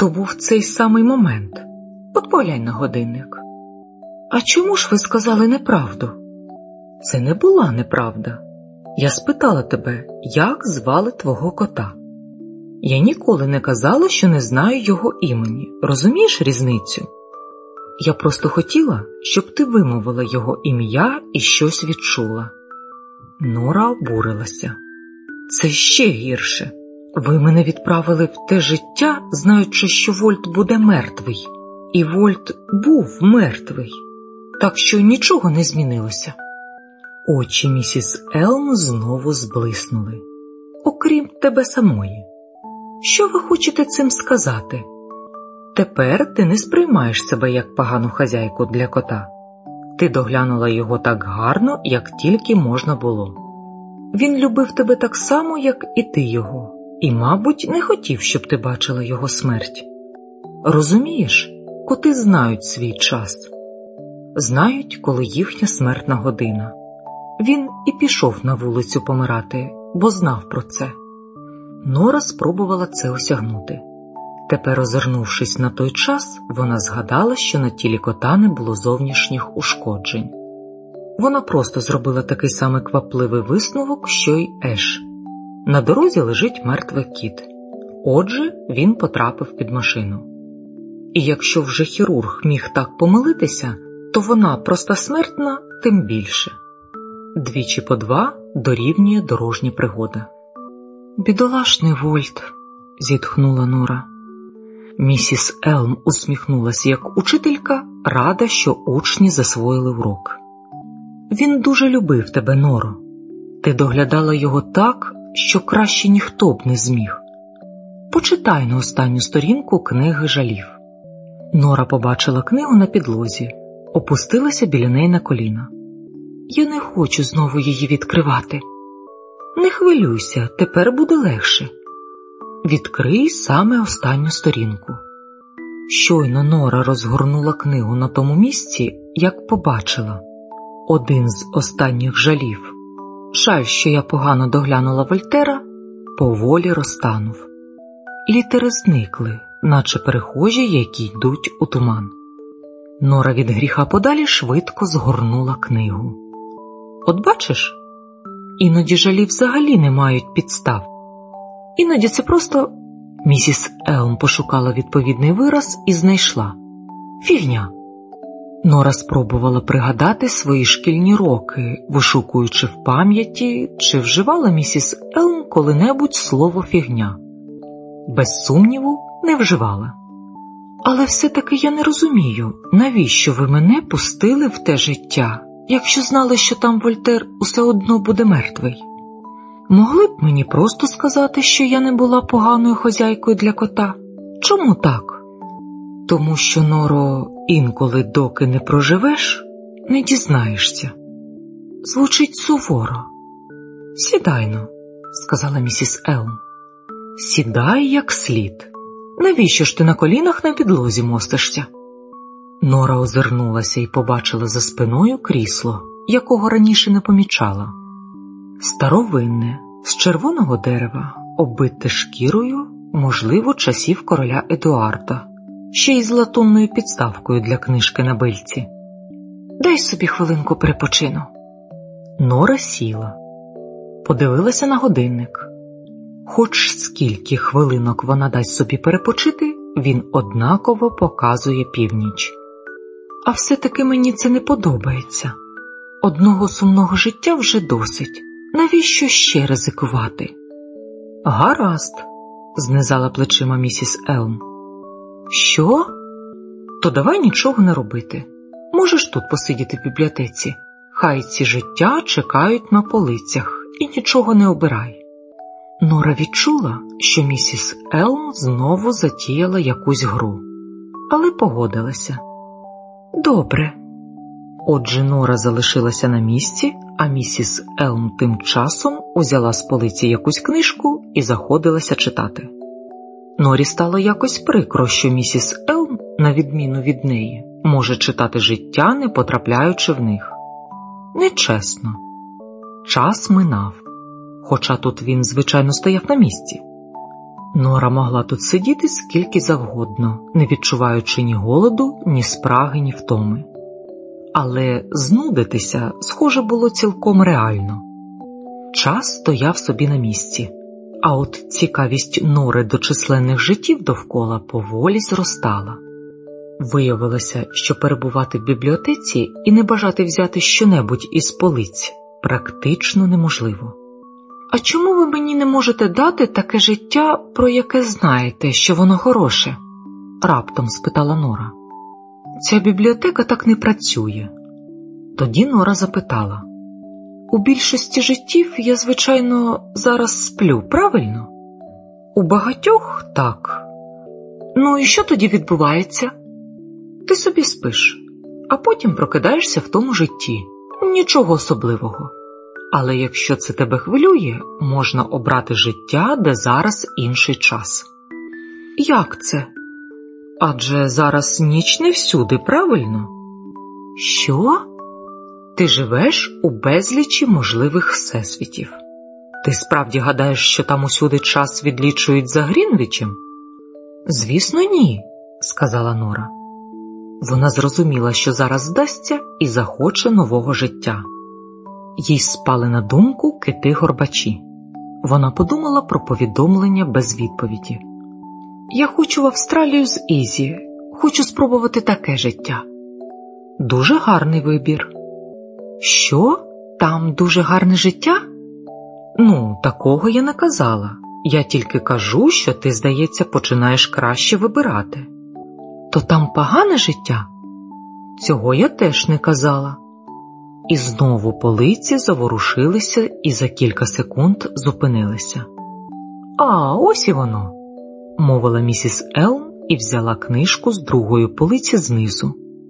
То був цей самий момент. От поглянь на годинник. А чому ж ви сказали неправду? Це не була неправда. Я спитала тебе, як звали твого кота. Я ніколи не казала, що не знаю його імені. Розумієш різницю? Я просто хотіла, щоб ти вимовила його ім'я і щось відчула. Нора обурилася. Це ще гірше. Ви мене відправили в те життя, знаючи, що Вольт буде мертвий, і Вольт був мертвий, так що нічого не змінилося. Очі місіс Елм знову зблиснули. Окрім тебе самої. Що ви хочете цим сказати? Тепер ти не сприймаєш себе як погану хазяйку для кота. Ти доглянула його так гарно, як тільки можна було. Він любив тебе так само, як і ти його, і, мабуть, не хотів, щоб ти бачила його смерть. Розумієш, коти знають свій час, знають, коли їхня смертна година. Він і пішов на вулицю помирати, бо знав про це. Нора спробувала це осягнути. Тепер, озирнувшись на той час, вона згадала, що на тілі кота не було зовнішніх ушкоджень. Вона просто зробила такий самий квапливий висновок, що й Еш. На дорозі лежить мертвий кіт. Отже, він потрапив під машину. І якщо вже хірург міг так помилитися, то вона проста смертна тим більше. Двічі по два дорівнює дорожня пригода. Бідолашний Вольт, зітхнула Нора. Місіс Елм усміхнулася як учителька, рада, що учні засвоїли урок. Він дуже любив тебе, Норо. Ти доглядала його так, що краще ніхто б не зміг. Почитай на останню сторінку книги жалів. Нора побачила книгу на підлозі, опустилася біля неї на коліна. Я не хочу знову її відкривати. Не хвилюйся, тепер буде легше. Відкрий саме останню сторінку. Щойно Нора розгорнула книгу на тому місці, як побачила один з останніх жалів. Жаль, що я погано доглянула Вольтера, поволі розтанув. Літери зникли, наче перехожі, які йдуть у туман. Нора від гріха подалі швидко згорнула книгу. От бачиш, іноді жалі взагалі не мають підстав. Іноді це просто місіс Елм пошукала відповідний вираз і знайшла фігня. Нора спробувала пригадати свої шкільні роки, вишукуючи в пам'яті, чи вживала місіс Елм коли-небудь слово фігня. Без сумніву, не вживала. Але все-таки я не розумію, навіщо ви мене пустили в те життя, якщо знали, що там Вольтер усе одно буде мертвий. Могли б мені просто сказати, що я не була поганою хозяйкою для кота? Чому так? Тому що, Норо, інколи, доки не проживеш, не дізнаєшся. Звучить суворо. Сідайно, сказала місіс Елм. Сідай як слід. Навіщо ж ти на колінах на підлозі мостишся? Нора озирнулася і побачила за спиною крісло, якого раніше не помічала. Старовинне, з червоного дерева, оббите шкірою, можливо, часів короля Едуарда, ще й з латунною підставкою для книжки на бильці. Дай собі хвилинку перепочину. Нора сіла, подивилася на годинник. Хоч скільки хвилинок вона дасть собі перепочити, він однаково показує північ. А все-таки мені це не подобається. Одного сумного життя вже досить. Навіщо ще ризикувати? Гаразд, знизала плечима місіс Елм. Що? То давай нічого не робити. Можеш тут посидіти в бібліотеці. Хай ці життя чекають на полицях і нічого не обирай. Нора відчула, що місіс Елм знову затіяла якусь гру, але погодилася. Добре. Отже, Нора залишилася на місці, а місіс Елм тим часом узяла з полиці якусь книжку і заходилася читати. Норі стало якось прикро, що місіс Елм, на відміну від неї, може читати життя, не потрапляючи в них. Нечесно. Час минав, хоча тут він, звичайно, стояв на місці. Нора могла тут сидіти скільки завгодно, не відчуваючи ні голоду, ні спраги, ні втоми. Але знудитися, схоже, було цілком реально. Час стояв собі на місці, а от цікавість Нори до численних життів довкола поволі зростала. Виявилося, що перебувати в бібліотеці і не бажати взяти щонебудь із полиць практично неможливо. А чому ви мені не можете дати таке життя, про яке знаєте, що воно хороше? раптом спитала Нора. Ця бібліотека так не працює. Тоді Нора запитала: У більшості життів я, звичайно, зараз сплю, правильно? У багатьох так. Ну і що тоді відбувається? Ти собі спиш, а потім прокидаєшся в тому житті. Нічого особливого. Але якщо це тебе хвилює, можна обрати життя, де зараз інший час. Як це? Адже зараз ніч не всюди, правильно? Що? Ти живеш у безлічі можливих всесвітів. Ти справді гадаєш, що там усюди час відлічують за Грінвічем? Звісно, ні, сказала Нора. Вона зрозуміла, що зараз здасться і захоче нового життя. Їй спали на думку кити горбачі. Вона подумала про повідомлення без відповіді. Я хочу в Австралію з Ізі, хочу спробувати таке життя. Дуже гарний вибір. Що? Там дуже гарне життя? Ну, такого я не казала. Я тільки кажу, що ти, здається, починаєш краще вибирати. То там погане життя? Цього я теж не казала. І знову полиці заворушилися і за кілька секунд зупинилися. А, ось і воно, мовила місіс Елм і взяла книжку з другої полиці знизу.